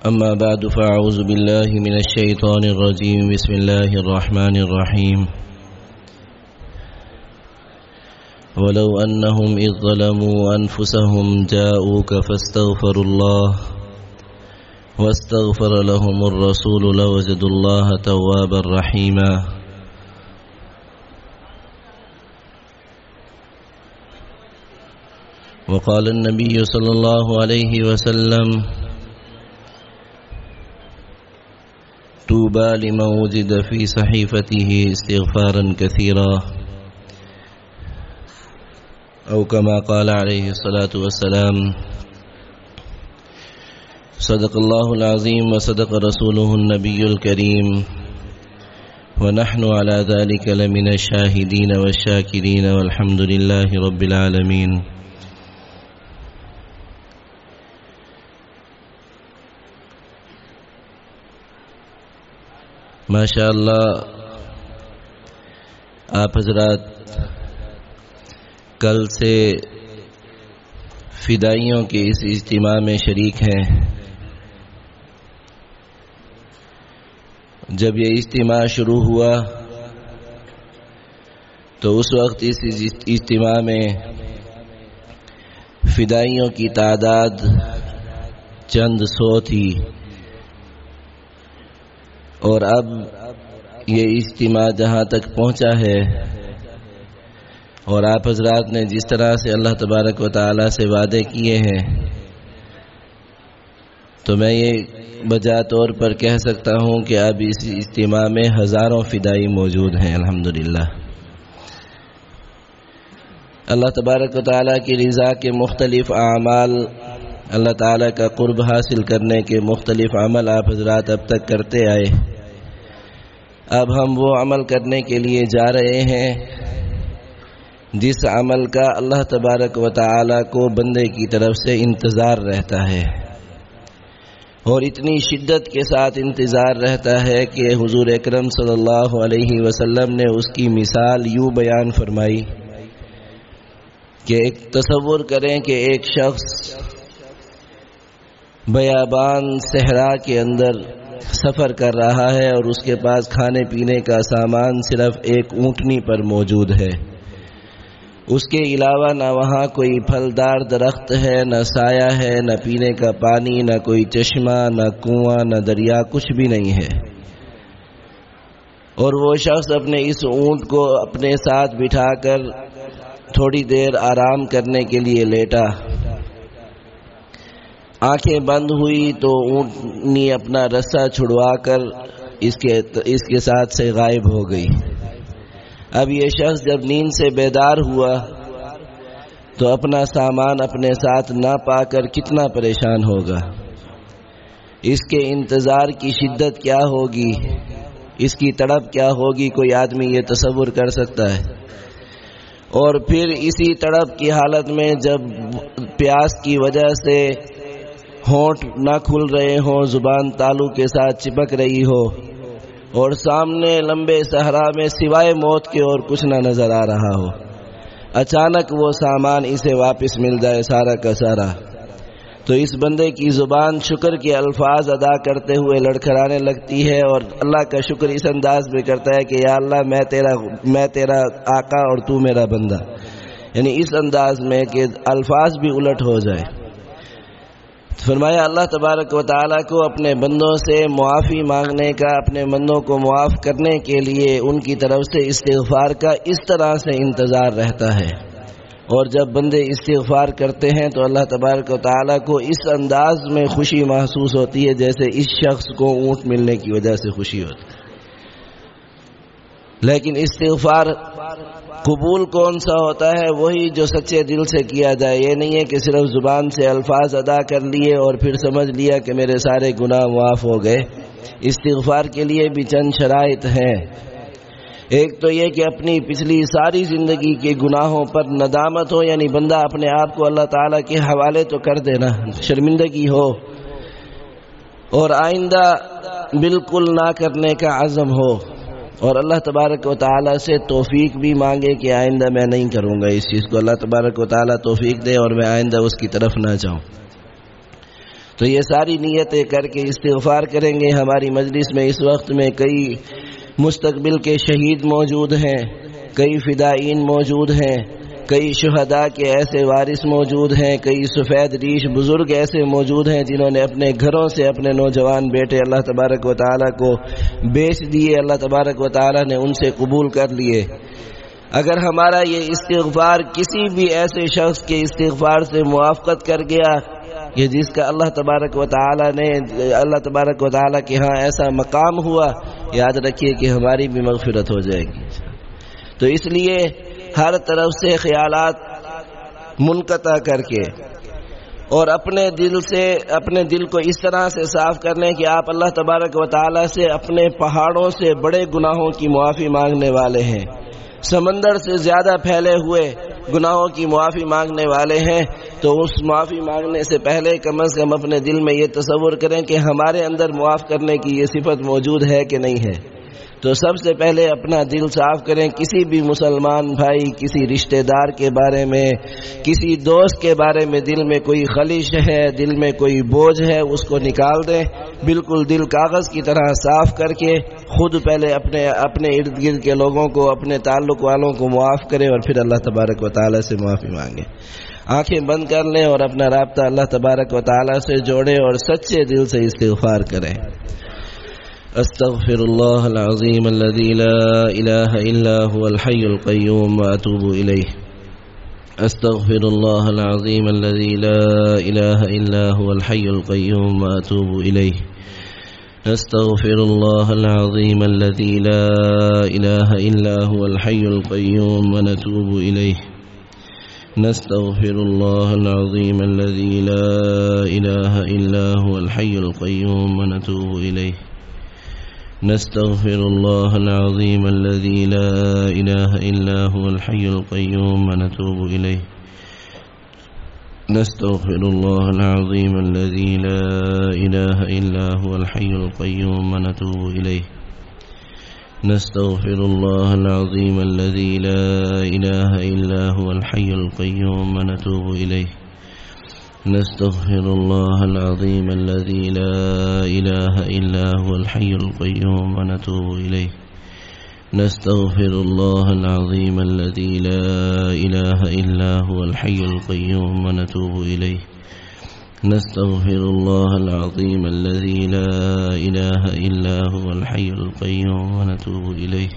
أما بعد فأعوذ بالله من الشيطان الرجيم. بسم الله الرحمن الرحيم. ولو أنهم إذ ظلموا أنفسهم جاءوك فاستغفروا الله واستغفر لهم الرسول لوجدوا الله توابا رحيما. وقال النبي صلى الله عليه وسلم توبى لمن وجد في صحيفته استغفارا كثيرا. أو كما قال عليه الصلاة والسلام صدق الله العظيم وصدق رسوله النبي الكريم. ونحن على ذلك لمن الشاهدين والشاكرين والحمد لله رب العالمين. ماشاء اللہ آپ حضرات، کل سے فدائیوں کے اس اجتماع میں شریک ہیں۔ جب یہ اجتماع شروع ہوا، تو اس وقت اس اجتماع میں فدائیوں کی تعداد چند سو تھی۔ اور اب یہ اجتماع جہاں تک پہنچا ہے، اور آپ حضرات نے جس طرح سے اللہ تبارک و تعالی سے وعدے کیے ہیں، تو میں یہ بجا طور پر کہہ سکتا ہوں کہ اب اس اجتماع میں ہزاروں فدائی موجود ہیں، الحمدللہ۔ اللہ تبارک و تعالیٰ کی رضا کے مختلف اعمال، اللہ تعالیٰ کا قرب حاصل کرنے کے مختلف عمل آپ حضرات اب تک کرتے آئے۔ اب ہم وہ عمل کرنے کے لیے جا رہے ہیں جس عمل کا اللہ تبارک و تعالیٰ کو بندے کی طرف سے انتظار رہتا ہے اور اتنی شدت کے ساتھ انتظار رہتا ہے کہ حضور اکرم صلی اللہ علیہ وسلم نے اس کی مثال یوں بیان فرمائی کہ ایک تصور کریں کہ ایک شخص بیابان صحرا کے اندر سفر کر رہا ہے اور اس کے پاس کھانے پینے کا سامان صرف ایک اونٹنی پر موجود ہے۔ اس کے علاوہ نہ وہاں کوئی پھلدار درخت ہے، نہ سایہ ہے، نہ پینے کا پانی، نہ کوئی چشمہ، نہ کنواں، نہ دریا، کچھ بھی نہیں ہے۔ اور وہ شخص اپنے اس اونٹ کو اپنے ساتھ بٹھا کر تھوڑی دیر آرام کرنے کے لیے لیٹا۔ آنکھیں بند ہوئی تو اونٹنی اپنا رسہ چھڑوا کر اس کے اس کے ساتھ سے غائب ہو گئی۔ اب یہ شخص جب نیند سے بیدار ہوا تو اپنا سامان اپنے ساتھ نہ پا کر کتنا پریشان ہوگا۔ اس کے انتظار کی شدت کیا ہوگی؟ اس کی تڑپ کیا ہوگی؟ کوئی آدمی یہ تصور کر سکتا ہے۔ اور پھر اسی تڑپ کی حالت میں جب پیاس کی وجہ سے ہونٹ نہ کھل رہے ہوں، زبان تالو کے ساتھ چپک رہی ہو۔ اور سامنے لمبے صحرا میں سوائے موت کے اور کچھ نہ نظر آ رہا ہو۔ اچانک وہ سامان اسے واپس مل جائے سارا کا سارا۔ تو اس بندے کی زبان شکر کے الفاظ ادا کرتے ہوئے لڑکھڑانے لگتی ہے اور اللہ کا شکر اس انداز میں کرتا ہے کہ یا اللہ، میں تیرا میں تیرا آقا اور تو میرا بندہ۔ یعنی اس انداز میں کہ الفاظ بھی الٹ ہو جائے۔ فرمایا، اللہ تبارک و تعالیٰ کو اپنے بندوں سے معافی مانگنے کا، اپنے بندوں کو معاف کرنے کے لیے ان کی طرف سے استغفار کا اس طرح سے انتظار رہتا ہے۔ اور جب بندے استغفار کرتے ہیں تو اللہ تبارک و تعالیٰ کو اس انداز میں خوشی محسوس ہوتی ہے جیسے اس شخص کو اونٹ ملنے کی وجہ سے خوشی ہوتی ہے۔ لیکن استغفار قبول کون سا ہوتا ہے وہی جو سچے دل سے کیا جائے؟ یہ نہیں ہے کہ صرف زبان سے الفاظ ادا کر لیے اور پھر سمجھ لیا کہ میرے سارے گناہ معاف ہو گئے۔ استغفار کے لیے بھی چند شرائط ہیں۔ ایک تو یہ کہ اپنی پچھلی ساری زندگی کے گناہوں پر ندامت ہو یعنی بندہ اپنے آپ کو اللہ تعالیٰ کے حوالے تو کر دینا، شرمندگی ہو اور آئندہ بالکل نہ کرنے کا عزم ہو۔ اور اللہ تبارک و تعالیٰ سے توفیق بھی مانگے کہ آئندہ میں نہیں کروں گا اس چیز کو۔ اللہ تبارک و تعالیٰ توفیق دے اور میں آئندہ اس کی طرف نہ جاؤں۔ تو یہ ساری نیتیں کر کے استغفار کریں گے۔ ہماری مجلس میں اس وقت میں کئی مستقبل کے شہید موجود ہیں، کئی فدائین موجود ہیں۔ کئی شہداء کے ایسے وارث موجود ہیں، کئی سفید ریش بزرگ ایسے موجود ہیں جنہوں نے اپنے گھروں سے اپنے نوجوان بیٹے اللہ تبارک و تعالیٰ کو بیچ دیے، اللہ تبارک و تعالیٰ نے ان سے قبول کر لیے۔ اگر ہمارا یہ استغفار کسی بھی ایسے شخص کے استغفار سے موافقت کر گیا کہ جس کا اللہ تبارک و تعالیٰ نے، اللہ تبارک و تعالیٰ کے ہاں ایسا مقام ہوا، یاد رکھیے کہ ہماری بھی مغفرت ہو جائے گی۔ تو اس لیے ہر طرف سے خیالات منقطع کر کے اور اپنے دل سے، اپنے دل کو اس طرح سے صاف کرنے کہ آپ اللہ تبارک و تعالیٰ سے اپنے پہاڑوں سے بڑے گناہوں کی معافی مانگنے والے ہیں۔ سمندر سے زیادہ پھیلے ہوئے گناہوں کی معافی مانگنے والے ہیں۔ تو اس معافی مانگنے سے پہلے کم از کم اپنے دل میں یہ تصور کریں کہ ہمارے اندر معاف کرنے کی یہ صفت موجود ہے کہ نہیں ہے۔ تو سب سے پہلے اپنا دل صاف کریں کسی بھی مسلمان بھائی، کسی رشتہ دار کے بارے میں، کسی دوست کے بارے میں دل میں کوئی خلش ہے، دل میں کوئی بوجھ ہے، اس کو نکال دیں۔ بالکل دل کاغذ کی طرح صاف کر کے خود پہلے اپنے اپنے ارد گرد کے لوگوں کو، اپنے تعلق والوں کو معاف کریں اور پھر اللہ تبارک و تعالیٰ سے معافی مانگیں۔ آنکھیں بند کر لیں اور اپنا رابطہ اللہ تبارک و تعالیٰ سے جوڑیں اور سچے دل سے استغفار کریں۔ أستغفر الله العظيم الذي لا إله إلا هو الحي القيوم وأتوب إليه. أستغفر الله العظيم الذي لا إله إلا هو الحي القيوم وأتوب إليه. أستغفر الله العظيم الذي لا إله إلا هو الحي القيوم ونتوب إليه. نستغفر الله العظيم الذي لا إله إلا هو الحي القيوم ونتوب إليه. نستغفر الله العظيم الذي لا إله إلا هو الحي القيوم ونتوب إليه. نستغفر الله العظيم الذي لا إله إلا هو الحي القيوم ونتوب إليه. نستغفر الله العظيم الذي لا إله إلا هو الحي القيوم ونتوب إليه. نستغفر الله العظيم الذي لا إله إلا هو الحي القيوم ونتوب إليه. نستغفر الله العظيم الذي لا إله إلا هو الحي القيوم ونتوب إليه. نستغفر الله العظيم الذي لا إله إلا هو الحي القيوم ونتوب إليه.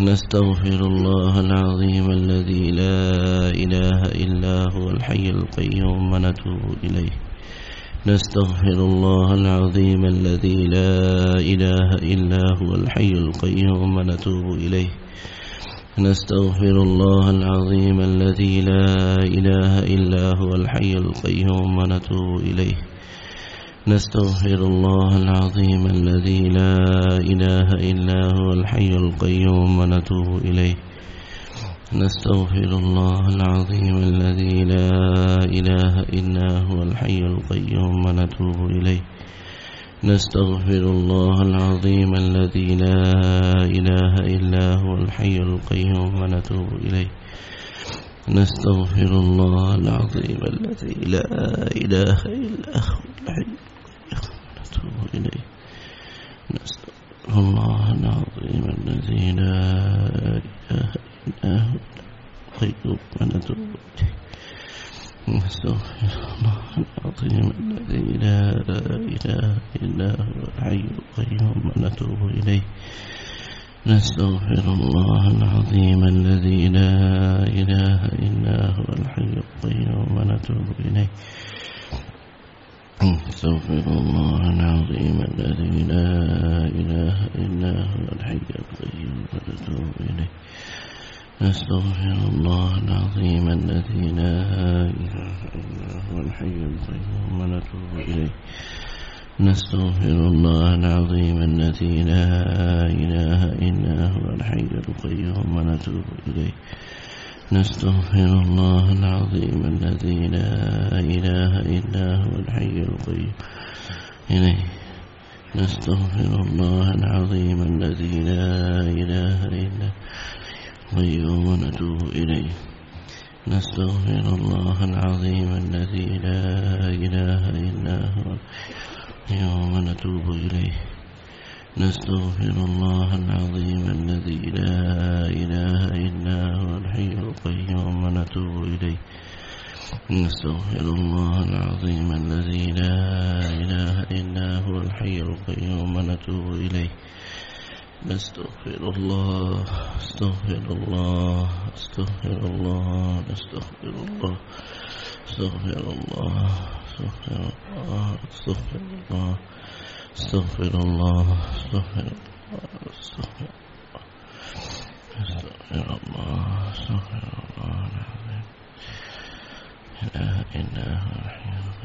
نستغفر الله العظيم الذي لا القيوم ونتوب إليه. نستغفر الله العظيم الذي لا إله إلا هو الحي القيوم ونتوب إليه. نستغفر الله العظيم الذي لا إله إلا هو الحي القيوم ونتوب إليه. نستغفر الله العظيم الذي لا إله إلا هو الحي القيوم ونتوب إليه. نستغفر الله العظيم الذي لا إله إلا هو الحي القيوم ونتوب إليه. نستغفر الله العظيم الذي لا إله إلا هو الحي القيوم ونتوب إليه. نستغفر الله العظيم الذي لا إله إلا هو الحي ونتوب إليه. نستغفر الله العظيم الذي لا إله إليه نستغفر الله العظيم الذي لا إله إلا هو الحي القيوم ونتوب إليه نستغفر الله العظيم الذي لا إله إلا هو الحي القيوم ونتوب إليه الله العظيم الذي لا إله إلا هو الحي القيوم ونتوب إليه. نستغفر الله العظيم الذي لا إله إلا هو الحي القيوم ونتوب إليه نستغفر الله العظيم الذي لا إله إلا هو الحي القيوم ونتوب إليه. نستغفر الله العظيم الذي لا إله إلا هو الحي القيوم. إليه. نستغفر الله العظيم الذي لا إله إلا القيوم ونتوب إليه. نستغفر الله العظيم الذي لا إله إلا ونتوب إليه. نستغفر الله العظيم الذي لا إله إلا هو الحي القيوم ونتوب إليه. نستغفر الله العظيم الذي لا إله إلا هو الحي القيوم ونتوب إليه. نستغفر الله استغفر الله استغفر الله نستغفر الله استغفر الله استغفر الله استغفر الله استغفر الله استغفر الله استغفر استغفر الله استغفر الله العظيم لا إله إلا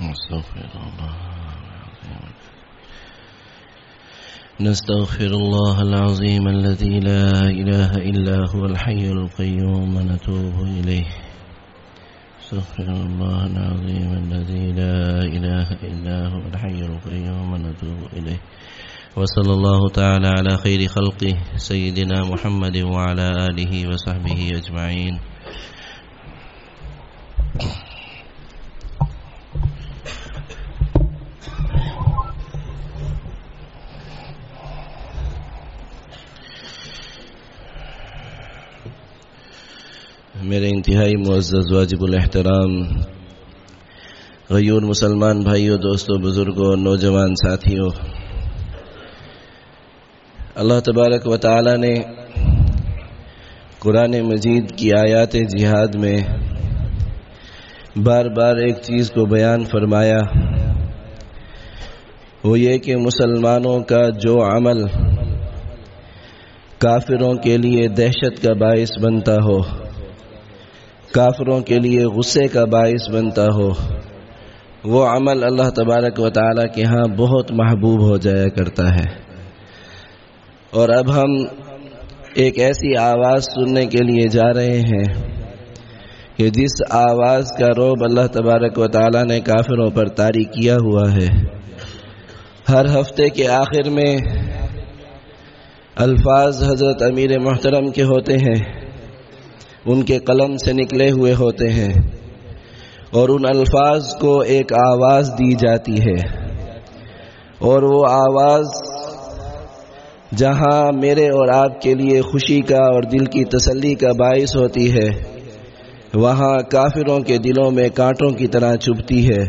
هو استغفر الله العظيم نستغفر الله العظيم الذي لا إله إلا هو الحي القيوم ونتوب إليه. استغفر الله العظيم الذي لا إله إلا هو الحي القيوم ونتوب إليه. وصلى الله تعالى على خير خلقه سيدنا محمد وعلى آله وصحبه أجمعين. میرے انتہائی معزز واجب الاحترام غیور مسلمان بھائیوں دوستوں بزرگوں اور نوجوان ساتھیوں اللہ تبارک و تعالی نے قرآن مجید کی آیات جہاد میں بار بار ایک چیز کو بیان فرمایا، وہ یہ کہ مسلمانوں کا جو عمل کافروں کے لیے دہشت کا باعث بنتا ہو۔ کافروں کے لیے غصے کا باعث بنتا ہو۔ وہ عمل اللہ تبارک و تعالیٰ کے ہاں بہت محبوب ہو جایا کرتا ہے۔ اور اب ہم ایک ایسی آواز سننے کے لیے جا رہے ہیں کہ جس آواز کا روب اللہ تبارک و تعالیٰ نے کافروں پر طاری کیا ہوا ہے۔ ہر ہفتے کے آخر میں الفاظ حضرت امیر محترم کے ہوتے ہیں۔ ان کے قلم سے نکلے ہوئے ہوتے ہیں اور ان الفاظ کو ایک آواز دی جاتی ہے اور وہ آواز جہاں میرے اور آپ کے لیے خوشی کا اور دل کی تسلی کا باعث ہوتی ہے، وہاں کافروں کے دلوں میں کانٹوں کی طرح چبھتی ہے۔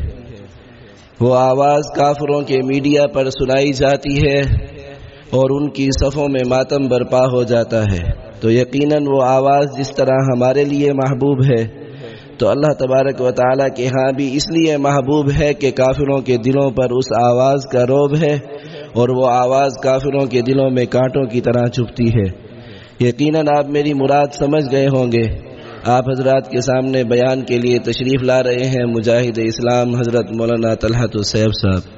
وہ آواز کافروں کے میڈیا پر سنائی جاتی ہے اور ان کی صفوں میں ماتم برپا ہو جاتا ہے۔ تو یقیناً وہ آواز جس طرح ہمارے لیے محبوب ہے۔ تو اللہ تبارک و تعالیٰ کے ہاں بھی اس لیے محبوب ہے کہ کافروں کے دلوں پر اس آواز کا روب ہے اور وہ آواز کافروں کے دلوں میں کانٹوں کی طرح چپتی ہے۔ یقیناً آپ میری مراد سمجھ گئے ہوں گے۔ آپ حضرات کے سامنے بیان کے لیے تشریف لا رہے ہیں مجاہد اسلام حضرت مولانا طلحت السیب صاحب۔